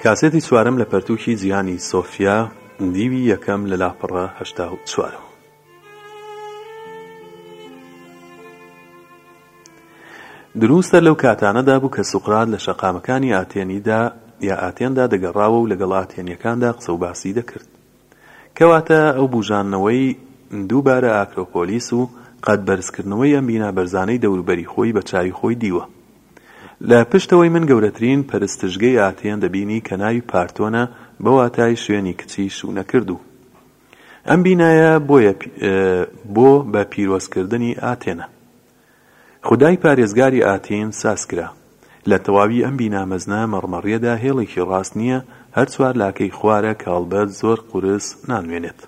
کاسێتی چوارەم لە پەرتووکی جیهانی سۆفیا، دیوی یەکەم لە لاپەڕە هەشتا و چوارەوە. دروستە لەو کاتانەدا بوو کە سوقرات لە شەقامەکانی ئاتێنیدا یا ئاتێندا دەگەڕاوە و لەگەڵ ئاتێنیەکاندا قسە و باسی دەکرد کەواتە ئەو بوژاندنەوەی دووبارە ئاکرۆپۆلیس و قەد بەرزکردنەوەی ئەم بینا بەرزانەی دەوروبەری خۆی بە چاوی خۆی دیوە. لە پشتەوەی من گەورەترین پەرستشگەی ئاتێن دەبینی کە ناوی پارتۆنە بە واتای شوێنی کچی شوونەکردوو. ئەم بینایە بۆیە بۆ بە پیرۆزکردنی ئاتێنە. خودای پارێزگاری ئاتین ساز کرا. لە تەواوی ئەم بینا مەزنە مەڕمەڕیەدا هێڵێکی ڕاست نییە، هەر چوار لاکەی خوارە کاڵبەرد زۆر قورس نانوێنێت.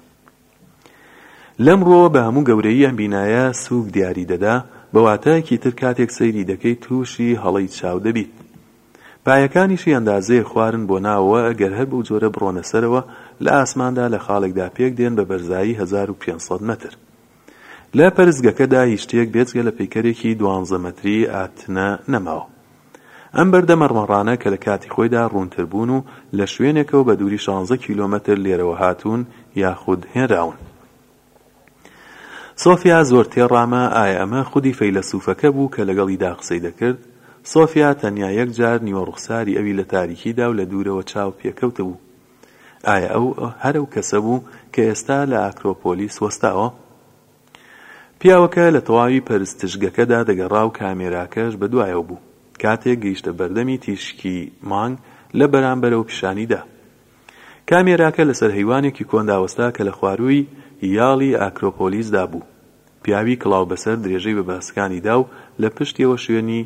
لەم ڕوەوە بە هەموو گەورەیی ئەم بینایە سووک دیاری دەدا، بە واتایەکی تر کاتێک سەیری دەکەیت تووشی هەڵەی چاو دەبیت. پایەکانیشی ئەندازەیەک خوارن بۆ ناوەوە ئەگەر هەر بەو جۆرە بڕۆنە سەرەوە لە ئاسماندا لە خاڵێکدا پێک دێن بە بەرزایی هەزار و پێنج سەد مەتر. لە پەرستگەکەدا هیچ شتێک بێجگە لە پەیکەرێکی دوانزە مەتری ئاتنە نەماوە. ئەم بەردە مەڕمەڕانە کە لە کاتی خۆیدا ڕوونتر بوون و لە شوێنێکەوە بە دووری شانزە کیلۆمەتر لێرەوە هاتوون یاخود هێنراون. سۆفیا زۆر تێڕاما ئایا ئەمە خودی فەیلەسووفەکە بوو کە لەگەڵیدا قسەی دەکرد؟ سۆفیا تەنیا یەک جار نیوە ڕوخساری ئەوی لە تاریکیدا و لە دوورەوە چاو پێکەوتبوو. ئایا ئەو هەر ئەو کەسە بوو کە ئێستا لە ئاکرۆپۆلیس وەستاوە؟ پیاوەکە لە تەواوی پەرستشگەکەدا دەگەڕا و کامێراکەش بە دوایەوە بوو. کاتێک گەیشتە بەردەمی تیشکی مانگ لە بەرامبەرەوە پیشانی دا. کامێراکە لەسەر هەیوانێکی کۆندا وەستا کە لە خوارووی یاڵی ئاکرۆپۆلیسدا بوو. پیاوی کڵاو بەسەر درێژەی بە باسەکانی دا و لە پشتیەوە شوێنی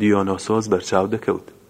دیۆنۆسۆس بەرچاو دەکەوت.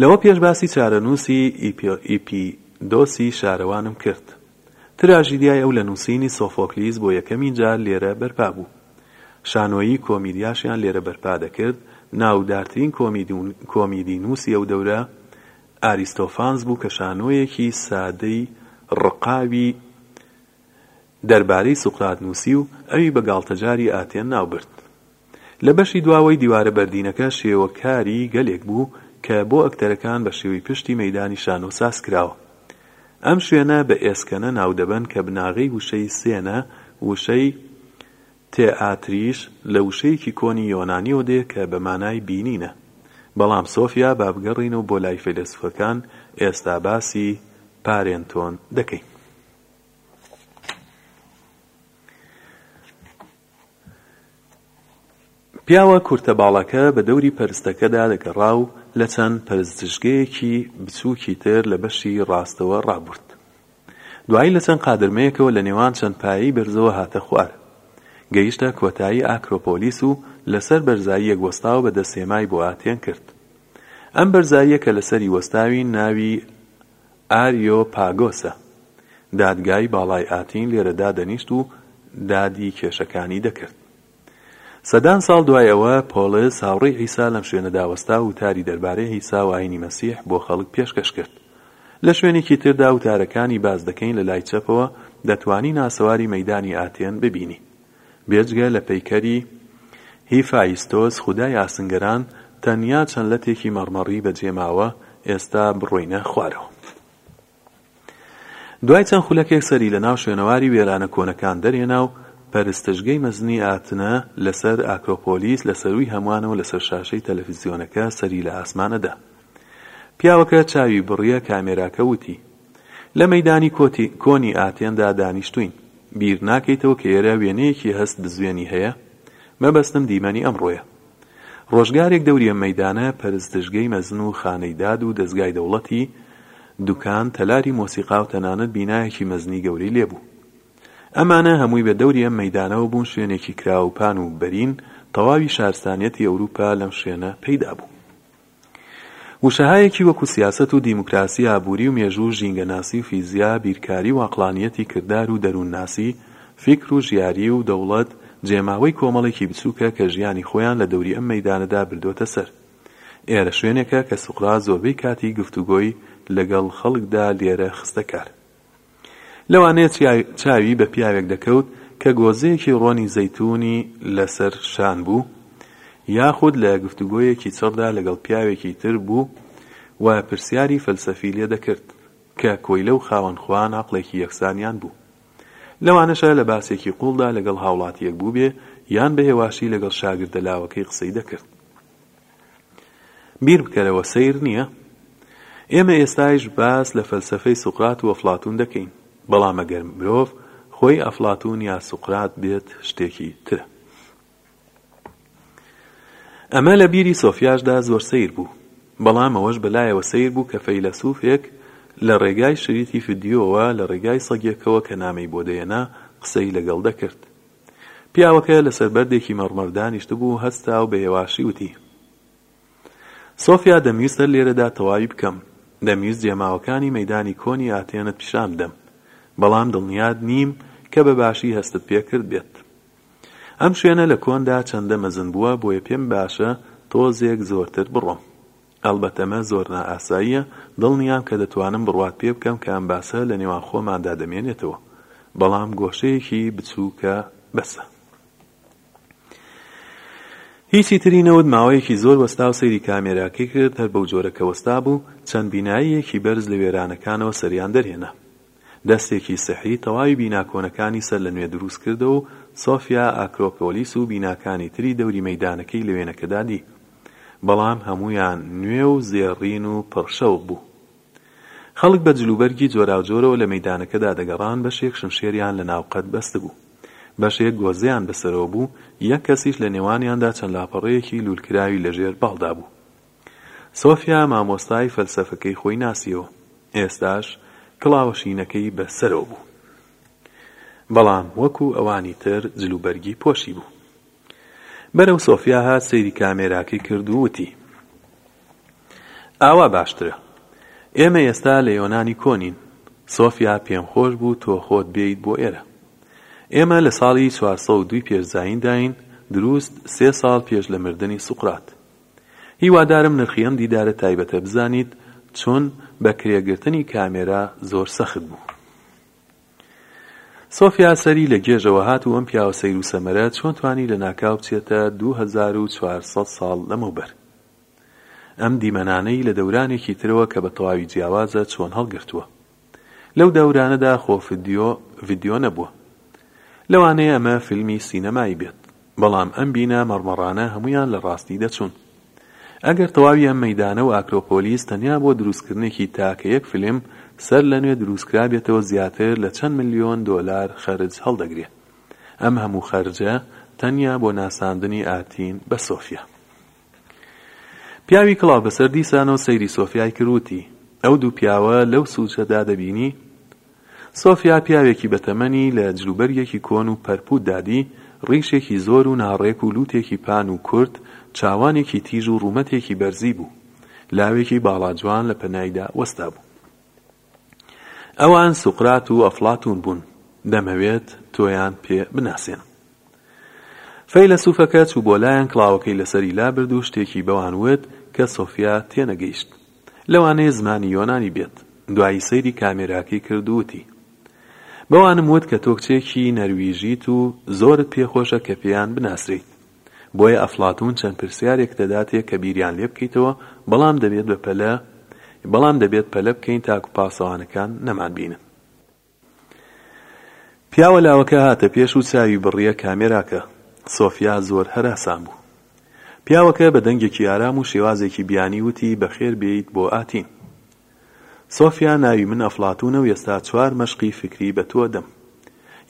لەوە پێش باسی چارەنووسی ئیپیدۆسی شارەوانم کرد. تراژیدیای ئەو لە نووسینی سۆفۆکلیس بۆ یەکەمین جار لێرە بەرپا بوو. شانۆیی کۆمیدیاشیان لێرە بەرپا دەکرد، ناودارترین کۆمیدینووسی ئەو دەورە ئاریستۆفانس بوو کە شانۆیەکی سادەی ڕقاوی دەربارەی سوقرات نووسی و ئەوی بە گاڵتەجاری ئاتێن ناو برد. لە بەشی دواوەی دیوارە بەردینەکە شێوە کاری گەلێک بوو کە بۆ ئەکتەرەکان بە شێوەی پشتی مەیدانی شانۆ ساز کراوە. ئەم شوێنە بە ئێسکەنە ناو دەبەن کە بناغەی وشەی سێنە، وشەی، تێئاتریش لە وشەیەکی کۆنی یۆنانیەوە دێ کە بە مانای بینینە. بەڵام سۆفیا با بگەڕێینەوە بۆ لای فەیلەسوفەکان ئێستا باسی، پارێنتۆن، دەکەین. پیاوە کورتە باڵاکە بە دەوری پەرستەکەدا دەگەڕا و لە چەند پەرستشگەیەکی بچووکی تر لە بەشی ڕاستەوە ڕابورد. دوایی لە چەند قادرمەیەکەوە لە نێوان چەند پایەی بەرزەوە هاتە خوار. گەیشتە کۆتایی ئاکرۆپۆلیس و لەسەر بەرزاییەک وەستا و بە دەست هێمای بۆ ئاتێن کرد. ئەم بەرزاییە کە لەسەری وەستاوین ناوی، ئاریۆ پاگۆسە، دادگای باڵای ئاتین لێرە دادەنیشت و دادی کێشەکانی دەکرد. سەدان ساڵ دوای ئەوە، پۆڵس، هاوڕێی عیسا لەم شوێنەدا وەستا و وتاری دەربارەی عیسا و ئایینی مەسیح بۆ خەڵک پێشکەش کرد. لە شوێنێکی تردا وتارەکانی باس دەکەین لە لای چەپەوە، دەتوانین ئاسەواری مەیدانی ئاتێن ببینین. بێجگە لە پەیکەری هیفایستۆس خودای ئاسنگەران، تەنیا چەند لەتێکی مەڕمەڕی بەجێ ماوە، ئێستا بڕۆینە خوارەوە. دوای چەند خولەکێک سەری لەناو شوێنەواری وێرانە کۆنەکان دەرهێنا و پەرستشگەی مەزنی ئاتنە لەسەر ئاکرۆپۆلیس لە سەرووی هەموانەوە لەسەر شاشەی تەلەفزیۆنەکە سەری لە ئاسمانە دا. پیاوەکە چاوی بڕیە کامێراکە وتی. لە مەیدانی کۆنی ئاتێندا دانیشتووین. بیر ناکەیتەوە کە ئێرە وێنەیەکی هەست بزوێنی هەیە؟ مەبەستم دیمەنی ئەمڕۆیە. ڕۆژگارێک دەوری ئەم مەیدانە پەرستشگەی مەزن و خانەی داد و دەزگای دەوڵەتی، دوکان، تەلاری مۆسیقا و تەنانەت بینایەکی مەزنی گەورەی لێ بوو. ئەمانە هەمووی بە دەوری ئەم مەیدانەوە بوون شوێنێکی کراوەپان و بەرین، تەواوی شارستانیەتی ئەوروپا لەم شوێنە پەیدا بوو. وشەهایەکی وەکو سیاسەت و دیموکراسی، ئابووری و مێژوو و ژینگەناسی و فیزیا، بیرکاری و عەقڵانییەتی کردار و دەروونناسی، فیکر و ژیاری و دەوڵەت، جێماوەی کۆمەڵێکی بچووکە کە ژیانی خۆیان لە دەوری ئەم مەیدانەدا بردۆتە سەر. ئێرە شوێنێکە کە سوقرات زۆربەی کاتی گفتوگۆی لەگەڵ خەڵکدا لێرە خستە کار. لەوانەیە چاوی بە پیاوێک دەکەوت کە گۆزەیەکی ڕۆنی زەیتوونی لەسەر شان بوو، یاخود لە گفتوگۆیەکی چڕدا لەگەڵ پیاوێکی تر بوو و پرسیاری فەلسەفی لێ دەکرد، کە کۆیلە و خاوەنخوان عەقڵێکی یەکسانیان بوو. لەوانەشە لە باسێکی قووڵدا لەگەڵ هاوڵاتییەک بووبێ، یان بە هێواشی لەگەڵ شاگردە لاوەکەی قسەی دەکرد. بیر بکەرەوە سەیر نییە؟ ئێمە ئێستایش باس لە فەلسەفەی سوقرات و ئەفلاتوون دەکەین، بەڵام ئەگەر مرۆڤ خۆی ئەفلاتوون یا سوقرات بێت شتێکی ترە. ئەمە لە بیری سۆفیاشدا زۆر سەیر بوو، بەڵام ئەوەش بە لایەوە سەیر بوو کە فەیلەسووفێک لە ڕێگای شریتی فیدیۆوە، لە ڕێگای سەگێکەوە کە نامەی بۆ دەیەنا، قسەی لەگەڵ دەکرد. پیاوەکە لەسەر بەردێکی مەڕمەڕ دانیشتبوو، هەستا و بە هێواشی وتی. سۆفیا، دەمویست هەر لێرەدا تەواوی بکەم. دەمویست جێماوەکانی مەیدانی کۆنی ئاتێنت پیشان بدەم. بەڵام دڵنیات نیم کە بە باشی هەستت پێ کردبێت. ئەم شوێنە لە کۆندا چەندە مەزن بووە، بۆیە پێم باشە تۆزێک زۆرتر بڕۆم. ئەڵبەتە ئەمە زۆر نائاساییە، دڵنیام کە دەتوانم بڕوات پێ بکەم کە ئەم باسە لە نێوان خۆماندا دەمێنێتەوە، بەڵام گۆشەیەکی بچووکە بەسە. هیچی تری نەوت ماوەیەکی زۆر وەستا و سەیری کامێراکەی کرد، هەر بەو جۆرە کە وەستابوو، چەند بیناییەکی بەرز لە وێرانەکانەوە سەریان دەرهێنا. دەستێکی سیحری تەواوی بینا کۆنەکانی سەر لەنوێ دروست کردەوە و سۆفیا، ئاکرۆپۆلیس و بیناکانی تری دەوری مەیدانەکەی لە وێنەکەدا دی. بەڵام هەموویان نوێ و زێڕین و پڕ شەوق بوو. خەڵک بە جلوبەرگی جۆراوجۆرەوە لە مەیدانەکەدا دەگەڕان، بەشێک شمشێریان لە ناوقەد بەستبوو. بەشێک گۆزەیان بەسەرەوە بوو، یەک کەسیش لە نێوانیاندا چەند لاپەڕەیەکی لوولکراوی لەژێر باڵدا بوو. سۆفیا مامۆستای فەلسەفەکەی خۆی ناسیەوە، ئێستاش کڵاوە شینەکەی بە سەرەوە بوو. بەڵام وەکو ئەوانی تر جلوبەرگی پۆشی بوو. بەرەو سۆفیا هات سەیری کامێراکەی کرد و وتی ئاوا باشترە. ئێمە ئێستا لە یۆنانی کۆنین. سۆفیا پێم خۆش بوو تۆ خۆت بێیت بۆ ئێرە. ئێمە لە ساڵی چوار سەد و دوو پێش زایین داین دروست سێ ساڵ پێش لە مردنی سوقرات. هیوادارم نرخی ئەم دیدارە تایبەتە بزانیت چون بە کرێ گرتنی کامێرا زۆر سەخت بوو. سۆفیا سەری لە گێژەوە هات و ئەم پیاوە سەیر و سەمەرە چۆن توانی لە ناکاو بچێتە دوو هەزار و چوار سەد ساڵ لەمەوبەر. ئەم دیمەنانەی لە دەورانێکی ترەوە کە بە تەواوی جیاوازە چۆن هەڵگرتووە. لەو دەورانەدا خۆ فدیۆ ڤیدیۆ نەبووە. لەوانەیە ئەمە فیلمی سینەمایی بێت. بەڵام ئەم بینا مەڕمەڕانە هەموویان لە ڕاستی دەچوون. ئەگەر تەواوی ئەم مەیدانە و ئاکرۆپۆلیس تەنیا بۆ دروستکردنێکی تاکە یەک فیلم سەر لەنوێ دروستکرابێتەوە زیاتر لە چەند ملیۆن دۆلار خەرج هەڵدەگرێ. ئەم هەموو خەرجە تەنیا بۆ ناساندنی ئارتین بە سۆفیا. پیاوی کڵاو بەسەر دیسانەوە سەیری سۆفیای کرد وتی، ئەو دوو پیاوە لەو سوچەدا دەبینی؟ سۆفیا پیاوێکی بە تەمەنی لە جلوبەرگێکی کۆن و پەرپوت دادی، ڕیشێکی زۆر و ناڕێک و لوتێکی پان و کورت، چاوانێکی تیژ و ڕوومەتێکی بەرزی بوو. لاوێکی باڵا جوان لە پەنایدا وەستابوو. ئەوان سوقرات و ئەفڵاتون بوون، دەمەوێت تۆیان پێ بناسێنم. فەیلەسوفەکە چوو بۆ لایان کڵاوەکەی لەسەری لابرد و شتێکی بەوان وت کە سۆفیا تێنەگەیشت. لەوانەیە زمانی یۆنانی بێت. دوایی سەیری کامێراکەی کرد و وتی، بەوانم وت کە تۆ کچێکی نەرویژیت و زۆرت پێخۆشە کە پێیان بناسرێیت. بۆیە ئەفلاتوون چەند پرسیارێک دەداتێ کە بیریان لێ بکەیتەوە، بەڵام دەبێت بە پەلە بەڵام دەبێت پەلە بکەین تاکو پاسەوانەکان نەمانبینن. پیاوە لاوەکە هاتە پێش و چاوی بڕییە کامێراکە. سۆفیا زۆر هەراسان بوو. پیاوەکە بە دەنگێکی ئارام و شێوازێکی بیانی وتی بەخێر بێیت بۆ ئاتین. سۆفیا ناوی من ئەفڵاتونە و ئێستا چوار مەشقی فیکری بە تۆ دەم.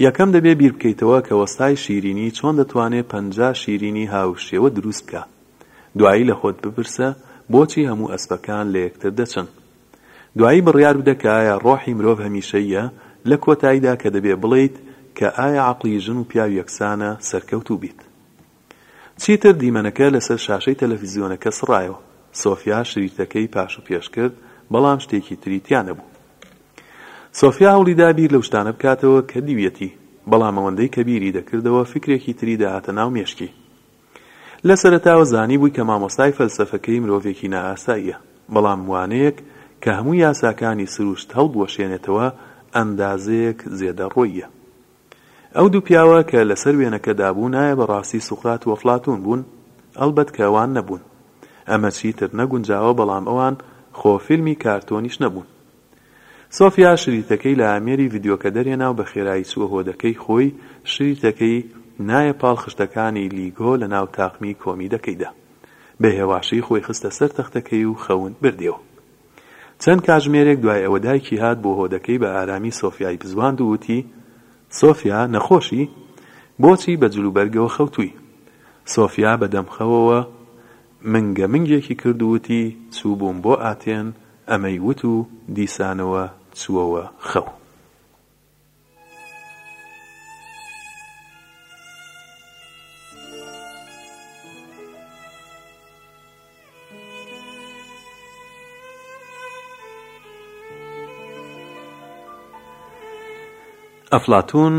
یەکەم دەبێ بیر بکەیتەوە کە وەستای شیرینی چۆن دەتوانێ پەنجا شیرینی هاوشێوە دروست بکا. دوایی لە خۆت بپرسە بۆچی هەموو ئەسپەکان لە یەکتر دەچن. دوایی بڕیار بدە کە ئایا ڕۆحی مرۆڤ هەمیشەییە، لە کۆتاییدا کە دەبێ بڵێیت کە ئایا عەقڵی ژن و پیاو یەکسانە، سەرکەوتوو بیت. چیتر دیمەنەکە لەسەر شاشەی تەلەفیزیۆنەکە سڕایەوە، سۆفیا شریتەکەی پاش و پێش کرد، بەڵام شتێکی تری تیا نەبوو. سۆفیا هەوڵیدا بیر لەو شتانە بکاتەوە کە دیویەتی، بەڵام ئەوەندەی کە بیری دەکردەوە فیکرێکی تری دەهاتە ناو مێشکی. لە سەرەتاوە زانیبووی کە مامۆستای فەلسەفەکەی مرۆڤێکی نائاساییە، بەڵام وانەیەک کە هەموو یاساکانی سروشت هەڵبوەشێنێتەوە ئەندازەیەک زێدەڕۆییە. ئەو دوو پیاوە کە لەسەر وێنەکەدا بوون ئایا بە ڕاستی سوقرات و ئەفلاتوون بوون؟ ئەڵبەت کە ئەوان نەبوون. ئەمە چیتر نەگونجاوە بەڵام ئەوان خۆ فیلمی کارتۆنیش نەبوون. سۆفیا شریتەکەی لە ئامێری ڤیدیۆکە دەرهێنا و بە خێرایی چووە هۆدەکەی خۆی، شریتەکەی نایە پاڵ خشتەکانی لیگۆ لەناو تاقمی کۆمیدەکەیدا. بە هێواشی خۆی خستە سەر تەختەکەی و خەون بردیەوە. چەند کاژمێرێک دوای ئەوە دایکی هات بۆ هۆدەکەی بە ئارامی سۆفیای بزواند و وتی، سۆفیا نەخۆشی؟ بۆچی بە جلوبەرگەوە خەوتووی؟ سۆفیا بە دەم خەوەوە منگە منگێکی کرد و وتی، چووبووم بۆ ئاتێن، ئەمەی وت و دیسانەوە چووەوە خەو. ئەفلاتوون،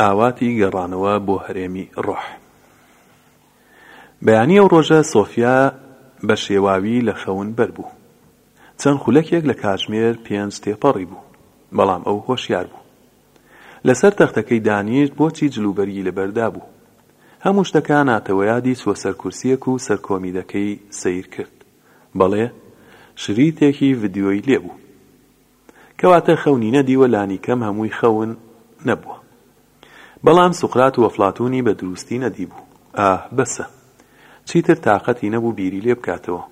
ئاواتی گەڕانەوە بۆ هەرێمی ڕۆح. بەیانی ئەو ڕۆژە سۆفیا بە شێواوی لە خەون بەربوو. چەند خولەکێک لە کاتژمێر پێنج تێپەڕی بوو، بەڵام ئەو هۆشیار بوو. لەسەر تەختەکەی دانیشت، بۆچی جلوبەرگی لەبەر دابوو؟ هەموو شتەکە ناتەوەیادی چووە سەر کورسییەک و سەرکۆمیدەکەی سەیر کرد. بەڵێ، شریتێکی ڤیدیۆی لێ بوو. کەواتە خەونی نەدیوە لانیکەم هەمووی خەون نەبووە. بەڵام سوقرات و ئەفلاتوونی بە درووستی نەدیبوو. ئاه بەسە. چیتر تاقەتی نەبوو بیری لێ بکاتەوە.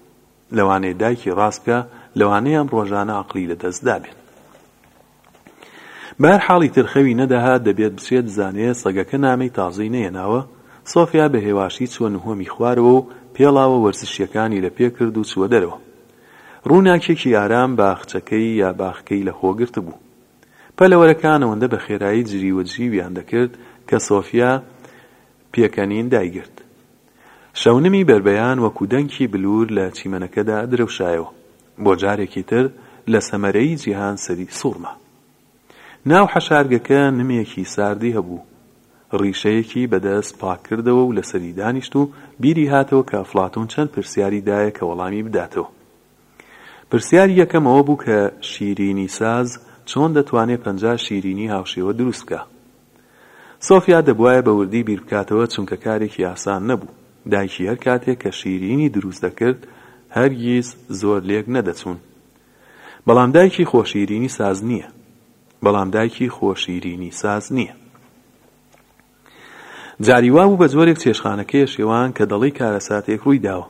لەوانەیە دایکی ڕاست بکا لەوانەیە ئەم ڕۆژانە عەقڵی لەدەست دابێت بەر حاڵ ئیتر خەوی نەدەهات دەبێت بچێت بزانێ سەگەکە نامەی تازەی نەیەناوە سۆفیا بە هێواشی چووە نهۆمی خوارەوە و پێڵاوە وەرزشیەکانی لە پێ کرد و چووە دەرەوە ڕووناکێکی ئارام باخچەکەی یا باخکەی لە خۆ گرت بوو پەلەوەرەکان ئەوەندە بە خێرایی جریوە جیویان دەکرد کە سۆفیا پێکەنین دایگرت شەونمی بەربەیان وەکو دەنکی بلور لە چیمەنەکەدا درەوشایەوە. بۆ جارێکی تر لە سەمەرەی جیهان سەری سوڕما. ناو حەشارگەکە نمێکی ساردی هەبوو. ڕیشەیەکی بە دەست پاک کردەوە و لەسەری دانیشت و بیری هاتەوە کە ئەفلاتون چەند پرسیاری دایە کە وەڵامی بداتەوە. پرسیاری یەکەم ئەوە بوو کە شیرینی ساز چۆن دەتوانێ پەنجا شیرینی هاوشێوە دروست بکا؟ سۆفیا دەبوایە بە وردی بیر بکاتەوە چونکە کارێکی ئاسان نەبوو. دایکی هەر کاتێک کە شیرینی دروست دەکرد هەرگیز زۆر لێک نەدەچوون. بەڵام دایکی خۆ شیرینی ساز نییە. بەڵام دایکی خۆ شیرینی ساز نییە. جاری وابوو بە جۆرێک چێشتخانەکەیە شێوان کە دەڵێی کارەساتێک ڕووی داوە.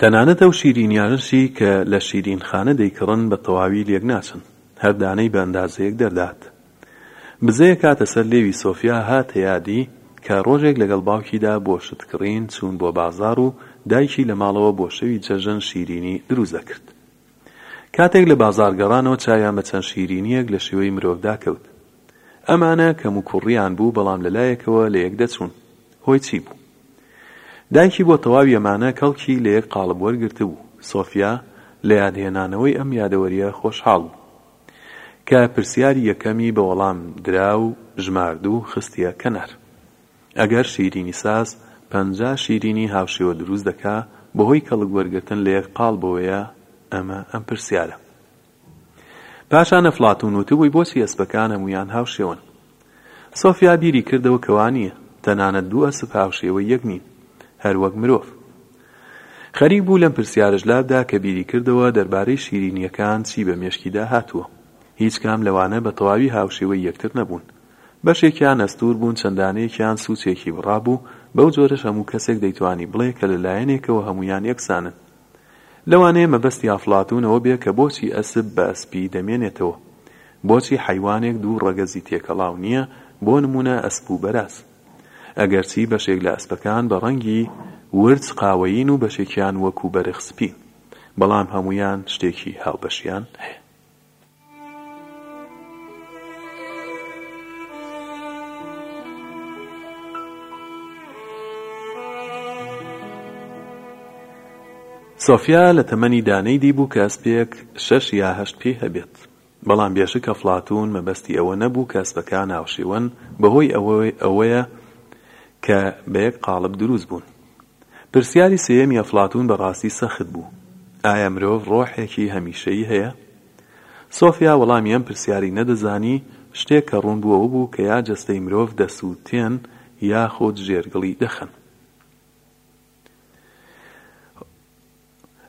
تەنانەت ئەو شیرینیانەشی کە لە شیرینخانە دەیکڕن بە تەواوی لێک ناچن، هەر دانەی بە ئەندازەیەک دەردات. بزەیە کاتە سەر لێوی سۆفیا هاتە یادی کە ڕۆژێک لەگەڵ باوکیدا بۆ شتکڕین چوون بۆ بازاڕ و دایکی لە ماڵەوە بۆ شەوی جەژن شیرینی دروست دەکرد. کاتێک لە بازاڕ گەڕانەوە چاویان بە چەند شیرینییەک لە شێوەی مرۆڤدا کەوت. ئەمانە کەموکوڕییان بوو بەڵام لە لایەکەوە لە یەک دەچوون. هۆی چی بوو؟ دایکی بۆ تەواوی ئەمانە کەڵکی لە یەک قاڵب وەرگرتبوو. سۆفیا لە یادهێنانەوەی ئەم یادەوەرییە خۆشحاڵ بوو، کە پرسیاری یەکەمی بە وەڵام درا و ژماردوو خستییە کەنار. ئەگەر شیرینیساز پەنجا شیرینی هاوشێوە دروست دەکا، بەهۆی کەڵک وەرگرتن لە یەک قاڵبەوەیە، ئەمە ئەم پرسیارە. پاشان ئەفلاتوون وتبووی بۆچی ئەسپەکان هەموویان هاوشێوەن؟ سۆفیا بیری کردەوە کە وا نییە، تەنانەت دوو ئەسپ هاوشێوەی یەک نین، هەر وەک مرۆڤ. خەریک بوو لەم پرسیارەش لابدا کە بیری کردەوە دەربارەی شیرینییەکان چی بە مێشکیدا هاتووە. هیچ کام لەوانە بە تەواوی هاوشێوەی یەکتر نەبوون. بەشێکیان ئەستوور بوون چەند دانەیەکیان سووچێکی بڕابوو، بەو جۆرەش هەموو کەسێک دەیتوانی بڵێ کە لە لایەنێکەوە هەموویان یەکسانن. لەوانەیە مەبەستی ئەفلاتوون ئەوە بێ کە بۆچی ئەسپ بە ئەسپی دەمێنێتەوە؟ بۆچی حەیوانێک دوو ڕەگەزی تێکەڵاو نییە، بۆ نموونە ئەسپ و بەراز؟ ئەگەرچی بەشێک لە ئەسپەکان بە ڕەنگی ورچ قاوەیین و بەشێکیان وەکوو بەرخ سپین، بەڵام هەموویان شتێکی هاوبەشیان هەیە. سۆفیا لە تەمەنی دا نەیدیبوو کە ئەسپێک شەش یا هەشت پێی هەبێت. بەڵام بێشک ئەفڵاتوون مەبەستی ئەوە نەبوو کە ئەسپەکان هاوشێوەن بەهۆی ئەوەی ئەوەیە کە بە یەک قاڵب دروست بوون. پرسیاری سێیەمی ئەفلاتوون بە ڕاستی سەخت بوو، ئایا مرۆڤ ڕۆحێکی هەمیشەیی هەیە؟ سۆفیا وەڵامی ئەم پرسیارەی نەدەزانی، شتێک کە ڕوون بوو ئەوە بوو کە یا جەستەی مرۆڤ دەسووتێن یاخود ژێرگڵی دەخەن.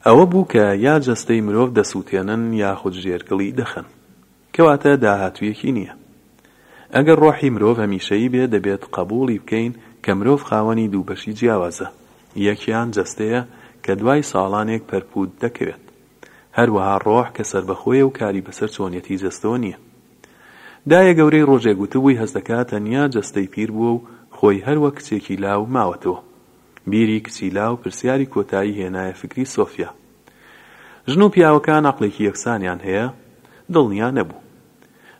ئەوە بوو کە یا جەستەی مرۆڤ دەسووتێنن یاخود ژێرگڵی دەخەن. کەواتە داهاتوویەکی نییە. ئەگەر ڕۆحی مرۆڤ هەمیشەیی بێ دەبێت قەبووڵی بکەین کە مرۆڤ خاوەنی دوو بەشی جیاوازە، یەکیان جەستەیە کە دوای ساڵانێک پەرپووت دەکەوێت. هەروەها ڕۆح کە سەربەخۆیە و کاری بەسەر چۆنیەتی جەستەوە نییە. دایە گەورەی ڕۆژێک وتبووی هەست دەکات تەنیا جەستەی پیر بووە و خۆی هەر وەک کچێکی لاو ماوەتەوە. بیری کچی لاو پرسیاری کۆتایی هێنایە فکری سۆفیا. ژن و پیاوەکان عەقڵێکی یەکسانیان هەیە؟ دڵنیا نەبوو.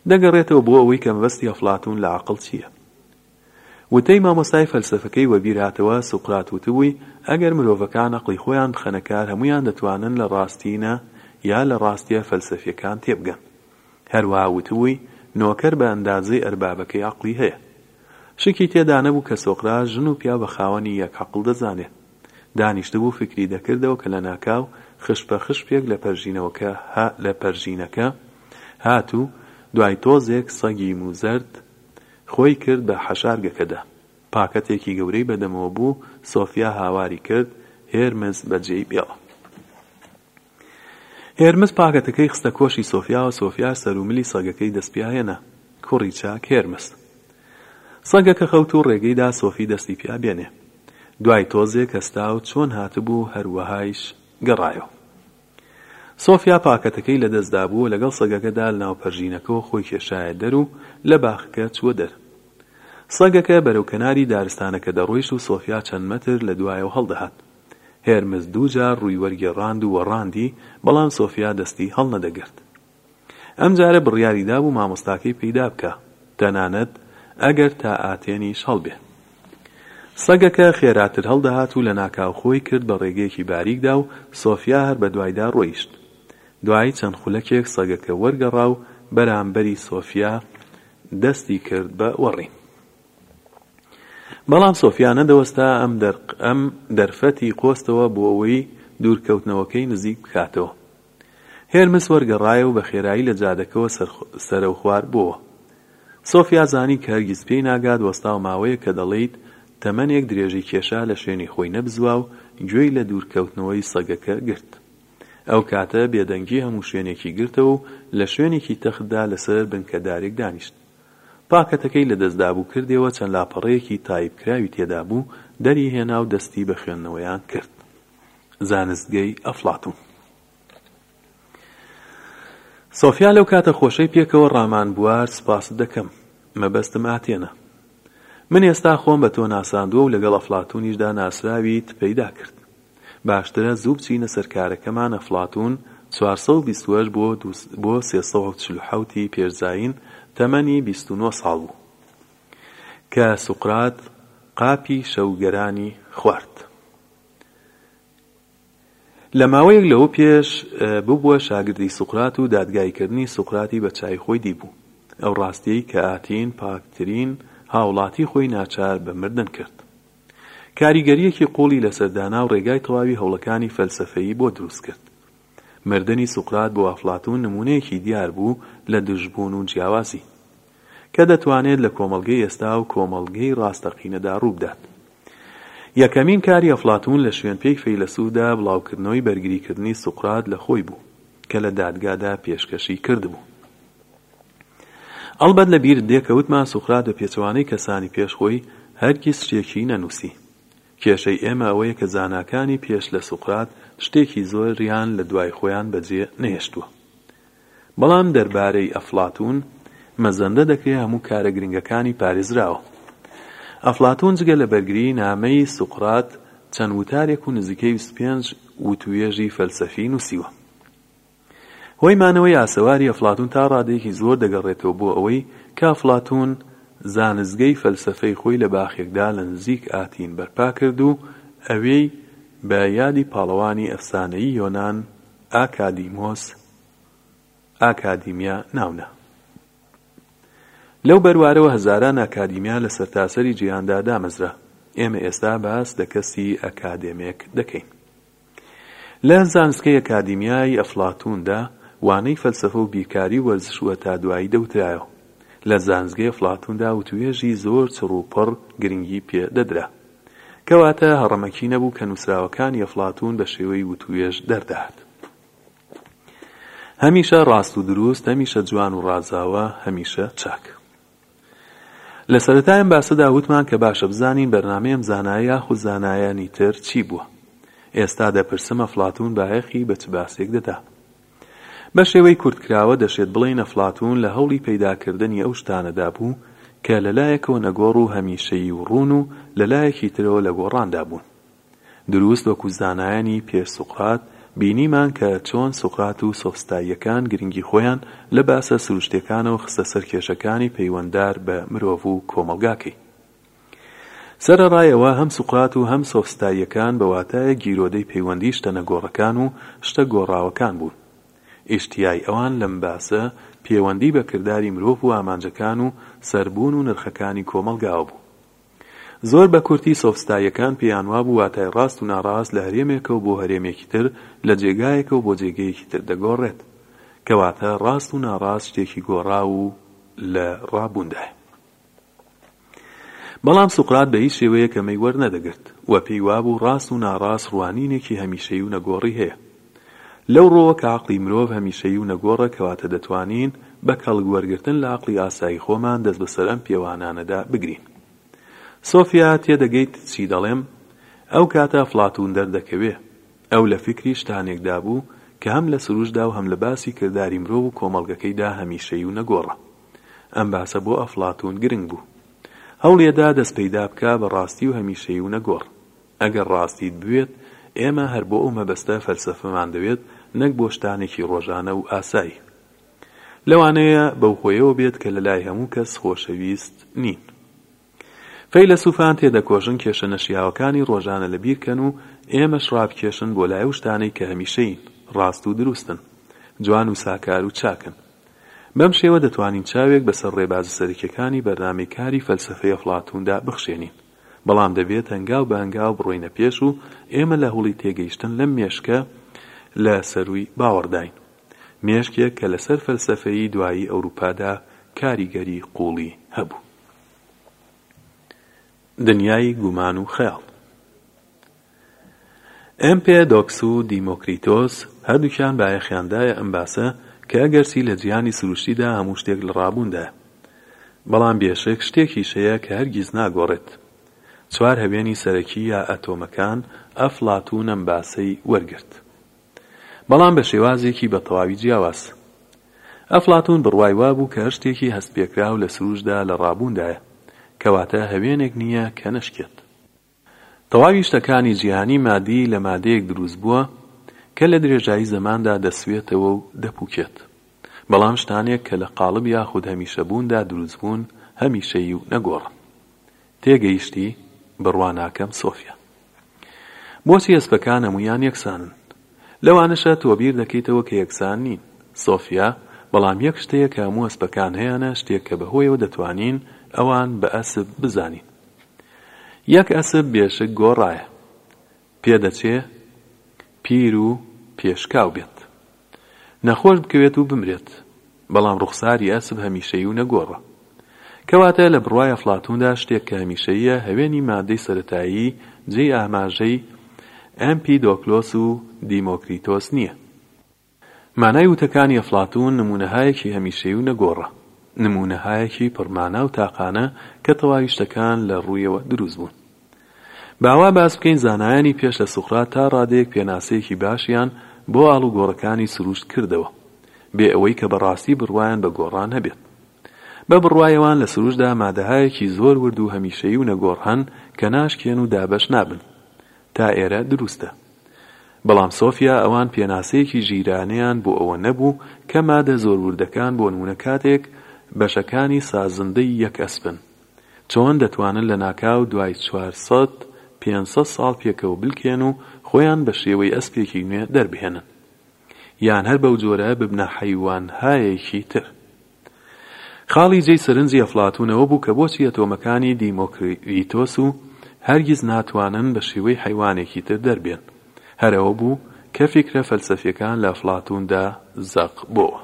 دەگەڕێتەوە بۆ ئەوەی کە مەبەستی ئەفلاتوون لە عەقڵ چییە. وتەی مامۆستای فەلسەفەکەی وەبیر هاتەوە، سوقرات وتبووی، ئەگەر مرۆڤەکان عەقڵی خۆیان بخەنە کار هەموویان دەتوانن لە ڕاستینە یا لە ڕاستییە فەلسەفییەکان تێبگەن. هەروەها وتبووی، نۆکەر بە ئەندازەی ئەربابەکەی عەقڵی هەیە. شکی تێدانەبوو کە سۆقرات ژن و پیاو بە خاوەنی یەک عەقڵ دەزانێ. دانیشتبوو فیکری دەکردەوە کە لەناکاو خشپە خشپێک لە پەرژینەوەکە هە لە پەرژینەکە هات و دوای تۆزێک سەگی موزەرد خۆی کرد بە حەشارگەکەدا. پاکەتێکی گەورەی بەدەمەوە بوو سۆفیا هاواری کرد هێرمس بە جێی بێڵە. هێرمس پاکەتەکەی خستە کۆشی سۆفیا و سۆفیا سەر و ملی سەگەکەی دەست پیا هێنا. کوڕی چاک هێرمس. سەگە کە خەوت و ڕێگەی دا سۆفی دەستی پیا بێنێ. دوای تۆزێک هەستا و چۆن هاتبوو هەر وەهایش گەڕایەوە. سۆفیا پاکەتەکەی لە دەست دابوو و لەگەڵ سەگەکەدا لە ناو پەرژینەکەوە خۆی کێشایە دەر و لە باخەکە چووە دەر. سەگەکە بەرەو کەناری دارستانەکە دەڕۆیشت و سۆفیا چەند مەتر لە دوایەوە هەڵدەهات. هێرمس دوو جار ڕووی وەرگێڕاند و وەڕاندی، بەڵام سۆفیا دەستی هەڵنەدەگرت. ئەمجارە بڕیاری دابوو مامۆستاکەی پەیدا بکا، تەنانەت ئەگەر تا ئاتێنیش هەڵبێ. سەگەکە خێراتر هەڵدەهات و لەناکاو خۆی کرد بە ڕێگەیەکی باریکدا و سۆفیا هەر بە دوایدا ڕۆیشت. دوای چەند خولەکێک سەگەکە وەرگەڕا و بەرامبەری سۆفیا دەستی کرد بە وەڕین. بەڵام سۆفیا نەدەوەستا ئەم دەرفەتی قۆستەوە بۆ ئەوەی دوورکەوتنەوەکەی نزیک بکاتەوە. هێرمس وەرگەڕایەو بە خێرایی لە جادەکەوە سەرەوخوار بۆوە. سۆفیا زانی کە هەرگیز پێی ناگات وەستاو ماوەیەک کە دەڵێیت تەمەنێک درێژەی کێشا لە شوێنی خۆی نەبزواو گوێی لە دوورکەوتنەوەی سەگەکە گرت. ئەو کاتە بێدەنگی هەموو شوێنێکی گرتەوەو لە شوێنێکی تەختدا لەسەر بنکەدارێک دانیشت. پاکەتەکەی لەدەستدابوو کردیەوە چەند لاپەڕەیەکی تایپ کراوی تێدابوو دەری هێناو دەستی بە خوێندنەوەیان کرد زانستگەی ئەفڵاتون. سۆفیا لەو کاتە خۆشەی پێکەوە ڕامان بوار سپاست دەکەم مەبەستم ئاتێنە من ئێستا خۆم بە تۆ ناساندووە و لەگەڵ ئەفڵاتونیشدا ناسراویت پەیدا کرد باشترە زوو بچینە سەر کارەکەمان ئەفڵاتوون چوار سەد و بیست و هەشت بۆ دوو بۆ سێ سەد و چل و حەوت ی پێش زایین تەمەنی بیست و نۆ ساڵ بوو کە سوقرات قاپی شەوگەرانی خوارد لە ماوەیەک لەوە پێش ببووە شاگردی سوقرات و دادگایی کردنی سوقراتی بە چاوی خۆی دیبوو ئەو ڕاستیەی کە ئاتین پاکترین هاوڵاتی خۆی ناچار بە مردن کرد کاریگەرییەکی قووڵی لەسەر دانا و ڕێگای تەواوی هەوڵەکانی فەلسەفەیی بۆ دروست کرد. مردنی سوقرات بۆ ئەفلاتوون نموونەیەکی دیار بوو لە دژبوون و جیاوازی، کە دەتوانێت لە کۆمەڵگەی ئێستا و کۆمەڵگەی ڕاستەقینەدا ڕوو بدات. یەکەمین کاری ئەفلاتوون لە شوێنپێی فەیلەسووفدا بڵاوکردنەوەی بەرگریکردنی سوقرات لە خۆی بوو، کە لە دادگادا پێشکەشی کردبوو. ئەڵبەت لە بیرت دێ کە وتمان سوقرات بە پێچەوانەی کەسانی پێش خۆی هەرگیز شتێکی نەنووسی. کێشەی ئێمە ئەوەیە کە زاناکانی پێش لە سوقرات شتێکی زۆریان لە دوای خۆیان بە جێ نەهێشتووە. بەڵام دەربارەی ئەفڵاتوون مەزەندە دەکرێ هەموو کارە گرنگەکانی پارێزراوە. ئەفڵاتوون جگە لە بەرگری نامەی سوقرات چەند وتارێک و نزیکەی بیست و پێنج وتووێژی فەلسەفی نووسیوە. هۆی مانەوەی ئاسەواری ئەفلاتوون تا ڕادەیەکی زۆر دەگەڕێتەوە بۆ ئەوەی کە ئەفلاتوون زانستگەی فەلسەفەی خۆی لە باخێکدا لە نزیک ئاتین بەرپا کرد و ئەوێی بە یادی پاڵەوانی ئەفسانەیی یۆنان ئاکادیمۆس ئاکادیمیا ناونا. لەو بەروارەوە هەزاران ئاکادیمیا لە سەرتاسەری جیهاندا دامەزرا. ئێمە ئێستا باس لە کەسی ئەکادێمێک دەکەین. لە زانستگەی ئەکادیمیای ئەفلاتووندا وانەی فەلسەفە و بیرکاری و وەرزش و هەتا دوایی دەوترایەوە. لە زانستگەی ئەفلاتووندا وتووێژی زۆر چڕ و پڕ گرنگی پێ دەدرا. کەواتە هەڕەمەکی نەبوو کە نووسراوەکانی ئەفلاتوون بە شێوەی وتووێژ دەردەهات. هەمیشە ڕاست و دروست، هەمیشە جوان و ڕازاوە، هەمیشە چاک. لە سەرەتای ئەم باسەدا وتمان کە باشە بزانین بەرنامەی ئەم زانایە یاخود زانایانی تر چی بووە. ئێستا دەپرسم ئەفلاتوون بایەخی بە چ باسێک دەدا؟ بە شێوەی کورتکراوە دەشێت بڵێین ئەفلاتوون لە هەوڵی پەیداکردنی ئەو شتانەدا بوو کە لە لایەکەوە نەگۆڕ و هەمیشەیی و ڕوون و لە لایەکی ترەوە لە گۆڕاندا بوون. دروست وەکو زانایانی پێش سوقرات بینیمان کە چۆن سوقرات و سۆفستاییەکان گرنگی خۆیان لە باسە سروشتیەکانەوە خستە سەر کێشەکانی پەیوەندار بە مرۆڤ و کۆمەڵگاکەی سەرەڕایەوە هەم سوقرات و هەم سۆفستاییەکان بە واتایەک گیرۆدەی پەیوەندی شتە نەگۆڕەکان و شتە گۆڕاوەکان بوون ئیشتیای ئەوان لەم باسە پێوەندی بە کرداری مرۆڤ و ئامانجەکان و سەربوون و نرخەکانی کۆمەڵگاوە بوو زۆر بە کورتی سۆفستاییەکان پێیان وابوو واتای ڕاست و ناڕاست لە هەرێمێکەوە بۆ هەرێمێکی تر، لە جێگایەکەوە بۆ جێگەیەکی تر دەگۆڕێت. کەواتە ڕاست و ناڕاست شتێکی گۆڕاو و لە ڕابووندایە. بەڵام سوقرات بە هیچ شێوەیەک ئەمەی وەرنەدەگرت و پێی وابوو ڕاست و ناڕاست ڕوانینێکی هەمیشەیی و نەگۆڕی هەیە. لەو ڕۆوە کە عەقڵی مرۆڤ هەمیشەیی و نەگۆڕە کەواتە دەتوانین بە کەڵک وەرگرتن لە عەقڵی ئاسایی خۆمان دەست بەسەر ئەم پێوانانەدا بگرین. سۆفیا، تێدەگەیت چی دەڵێم؟ ئەو کاتە ئەفڵاتوون دەردەکەوێ. ئەو لە فیکری شتانێکدا بوو کە هەم لە سروشتدا و هەم لە باسی کرداری مرۆڤ و کۆمەڵگەکەیدا هەمیشەیی و نەگۆڕە. ئەم باسە بۆ ئەفڵاتوون گرنگ بوو. هەوڵیەدا دەست پەیدا بکا بە ڕاستی و هەمیشەیی و نەگۆڕ. ئەگەر ڕاستیت بوێت، ئێمە هەر بۆ ئەو مەبەستە فەلسەفەمان دەوێت نەک بۆ شتانێکی ڕۆژانە و ئاسایی. لەوانەیە بەوهۆیەوە بێت کە لەلای هەموو کەس خۆشەویست نین. فەیلەسوفان تێدەکۆشن کێشە نەشیاوەکانی ڕۆژانە لەبیرکەن و ئێمەش ڕابکێشن بۆ لای ئەو شتانەی کە هەمیشەیین، ڕاست و دروستن، جوان و ساکار و چاکن. بەم شێوە دەتوانین چاوێک بەسەر ڕێبازە سەرەکیەکانی بەرنامەی کاری فەلسەفەی ئەفڵاتوندا بخشێنین. بەڵام دەبێت هەنگاو بە هەنگاو بڕۆینە پێش و ئێمە لە هوڵی تێگەیشتن لەم مێشکە لە سەرووی باوەڕداین. مێشکێک کە لەسەر فەلسەفەیی دوایی ئەوروپادا کاریگەری قووڵی هەبوو. دنیای گومان و خەیاڵ. ئێمپێدۆکس و دیمۆکریتۆس هەردووکیان بایەخیان دایە ئەم باسە کە ئەگەرچی لە جیهانی سروشتیدا هەموو شتێک لە ڕابووندایە بەڵام بێشک شتێکیش هەیە کە هەرگیز ناگۆڕێت چوار هەوێنی سەرەکی یا ئەتۆمەکان ئەفڵاتوون ئەم باسەی وەرگرت بەڵام بە شێوازێکی بە تەواوی جیاواز ئەفڵاتوون بڕوای وابوو کە هەر شتێکی هەستپێکراو لە سروشتدا لە ڕابووندایە کەواتە هەوێنێک نییە کە نەشکێت تەواوی شتەکانی جیهانی مادی لە مادەیەک دروست بووە کە لە درێژایی زەماندا دەسوێتەوە و دەپووکێت. بەڵام شتانێک کە لە قاڵب یاخود هەمیشەبووندا دروست بوون هەمیشەیی و نەگۆڕن. تێگەیشتی؟ بڕوا ناکەم سۆفیا. بۆچی ئەسپەکان هەموویان یەکسانن؟ لەوانەشە تۆ بیر دەکەیتەوە کە یەکسان نین. سۆفیا، بەڵام یەک شت هەیە کە هەموو ئەسپەکان هەیانە، شتێک کە بەهۆیەوە دەتوانین ئەوان بە ئەسپ بزانین. یەک ئەسپ بێشک گۆڕایە. پێدەچێ پیر و پێشکاو بێت. نەخۆش بکەوێت و بمرێت. بەڵام ڕوخساری ئەسپ هەمیشەیی و نەگۆڕە. کەواتە لە بڕوای ئەفلاتووندا شتێک کە هەمیشەییە هەوێنی ماددەی سەرەتایی جێی ئاماژەی ئەمپیدۆکلۆس و دیمۆکریتۆس نییە. مانای وتەکانی ئەفلاتوون نموونەهایەکی هەمیشەیی و نەگۆڕە، نموونەهایەکی پڕ مانا و تاقانە کە تەواوی شتەکان لە ڕوویەوە دروست بوون. با وا باس بکەین زانایانی پێش لە سوقرات تا ڕادەیەک پێناسەیەکی باشیان بۆ ئاڵوگۆڕەکانی سرووشت کردەوە بێ ئەوەی کە بەڕاستی بڕوایان بە گۆڕان هەبێت. بە بڕوای ئەوان لە سرووشتدا مادەهایەکی زۆر ورد و هەمیشەیی و نەگۆڕ هەن کە ناشکێن و دابەش نابن. تا ئێرە دروستە. بەڵام سۆفیا ئەوان پێناسەیەکی ژیرانەیان بۆ ئەوە نەبوو کە مادە زۆر وردەکان بۆنموونە کاتێک بەشەکانی سازندەی یەک ئەسپن چۆن دەتوانن لەناکاو دوای چوار سەد پێنج سەد ساڵ پێکەوە بلکێن و خۆیان بە شێوەی ئەسپێکی نوێ دەربهێنن یان هەر بەوجۆرە ببنە حەیوانهایەکی تر. خاڵی جێی سەرنجی ئەفلاتوونەوە بوو کە بۆچی ئەتۆمەکانی دیمۆکریتۆس و هەرگیز ناتوانن بە شێوەی حەیوانێکی تر دەربێن، هەر ئەوە بوو کە فیکرە فەلسەفییەکان لە ئەفلاتووندا زەق بۆوە.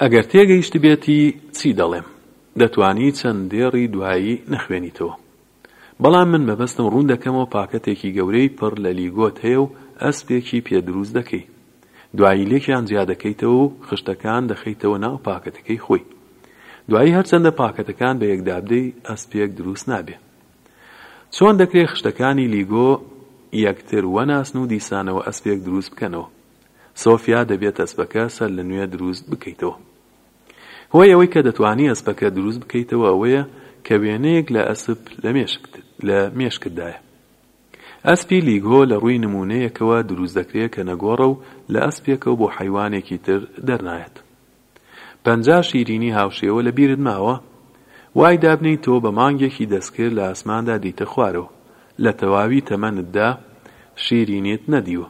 ئەگەر تێگەیشتبێتی چی دەڵێم، دەتوانی چەند دێڕی دوایی نەخوێنیتەوە. بەڵام من مەبەستم ڕوون دەکەمەوە پاکەتێکی گەورەی پڕ لە لیگۆت هەیە و ئەسپێکی پێ دروست دەکەی دوایی لێکیان جیا دەکەیتەوە و خشتەکان دەخەیتەوە ناو پاکەتەکەی خۆی دوایی هەرچەندە پاکەتەکان بە یەکدابدەی ئەسپێک دروست نابێ چۆن دەکرێ خشتەکانی لیگۆ یەکتر وەناسن و دیسانەوە ئەسپێک دروست بکەنەوە سۆفیا دەبێت ئەسپەکە سەر لە نوێ دروست بکەیتەوە هۆی ئەوەی کە دەتوانی ئەسپەکە دروست بکەیتەوە ئەوەیە کە وێنەیەک لە ئەسپ لە مێشکتدایە. ئەسپی لیگۆ لە ڕووی نموونەیەکەوە دروست دەکرێت کە نەگۆڕە و لە ئەسپێکەوە بۆ حەیوانێکی تر دەرنایەت. پەنجا شیرینی هاوشێوە لە بیرت ماوە؟ وای دابنێین تۆ بە مانگێکی دەستکرد لە ئاسماندا دێیتە خوارەوە، لە تەواوی تەمەنتدا شیرینیت نەدیوە.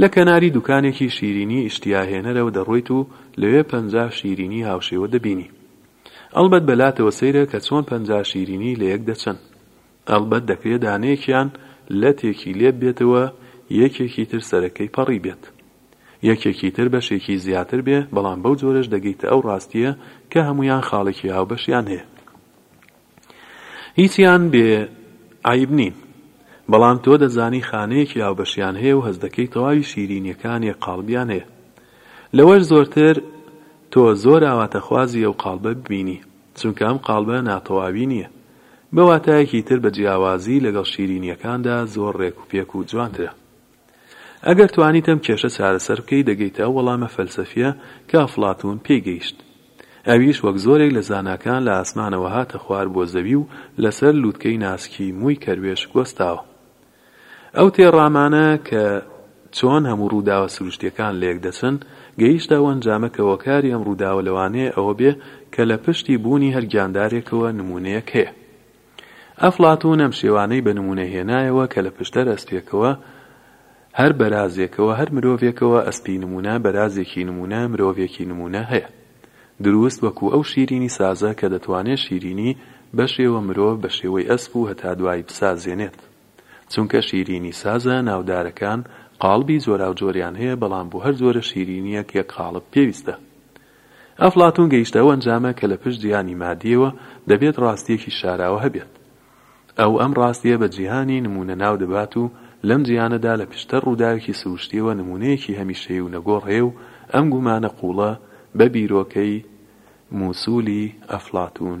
لە کەناری دوکانێکی شیرینی ئیشتیاهێنەرەوە دەڕۆیت و لەوێ پەنجا شیرینی هاوشێوە دەبینی. ئەڵبەت بە لاتەوە سەیرە کە چۆن پەنجا شیرینی لە یەک دەچن. ئەڵبەت دەکرێ دانەیەکیان لەتێکی لێ ببێتەوە، یەکێکی تر سەرەکەی پەڕی بێت. یەکێکی تر بەشێکی زیاتر بێ، بەڵام بەو جۆرەش دەگەیتە ئەو ڕاستییە کە هەموویان خاڵێکی هاوبەشیان هەیە. هیچیان بێ عەیب نین. بەڵام تۆ دەزانی خانەیەکی هاوبەشیان هەیە و هەست دەکەی تەواوی شیرینیەکانێ قاڵبیان هەیە. لەوەش زۆرتر تۆ زۆر ئاواتەخوازی ئەو قاڵبە ببینی، چونکە ئەم قاڵبە ناتەواوی نیە. بە واتایەکی تر بە جیاوازی لەگەڵ شیرینیەکاندا زۆر ڕێک و پێک و جوانترە. ئەگەر توانیت ئەم کێشە چارەسەر بکەیت دەگەیتە ئەو وەڵامە فەلسەفییە کە ئەفڵاتوون پێی گەیشت ئەویش وەک زۆرێک لە زاناکان لە ئاسمانەوە هاتە خوار بۆ زەوی و لەسەر لووتکەی ناسکی مووی کەروێشک وەستاوە ئەو تێڕامانە کە چۆن هەموو ڕووداوە سروشتیەکان لێک دەچن گەیشتە ئەو ئەنجامە کە هۆکاری ئەم ڕووداوە لەوانەیە ئەوە بێ کە لە پشتی بوونی هەر گیاندارێکەوە نموونەیەک هەیە ئەفڵاتوون ئەم شێوانەی بە نموونە هێنایەوە کە لە پشتەر ئەسپێکەوە، هەر بەرازێکەوە، هەر مرۆڤێکەوە، ئەسپی نموونە، بەرازێکی نموونە، مرۆڤێکی نموونە هەیە. دروست وەکوو ئەو شیرینی سازە کە دەتوانێت شیرینی بە شێوە مرۆڤ، بە شێوەی ئەسپ و هەتا دوایی بسازێنێت. چونکە شیرینی سازە ناودارەکان قاڵبی جۆراوجۆریان هەیە بەڵام بۆ هەر جۆرە شیرینییەک یەک قاڵب پێویستە. ئەفڵاتوون گەیشتە ئەو ئەنجامە کە لە پشت جیهانی مادییەوە دەبێت ڕاستییەکی شاراوە هەبێت. ئەو ئەم ڕاستییە بە جیهانی نموونە ناو دەبات و لەم جیهانەدا لە پشتە ڕووداوێکی سروشتییەوە نموونەیەکی هەمیشەیی و نەگۆڕ هەیە و ئەم گومانە قووڵە بە بیرۆکەی مووسولی ئەفڵاتوون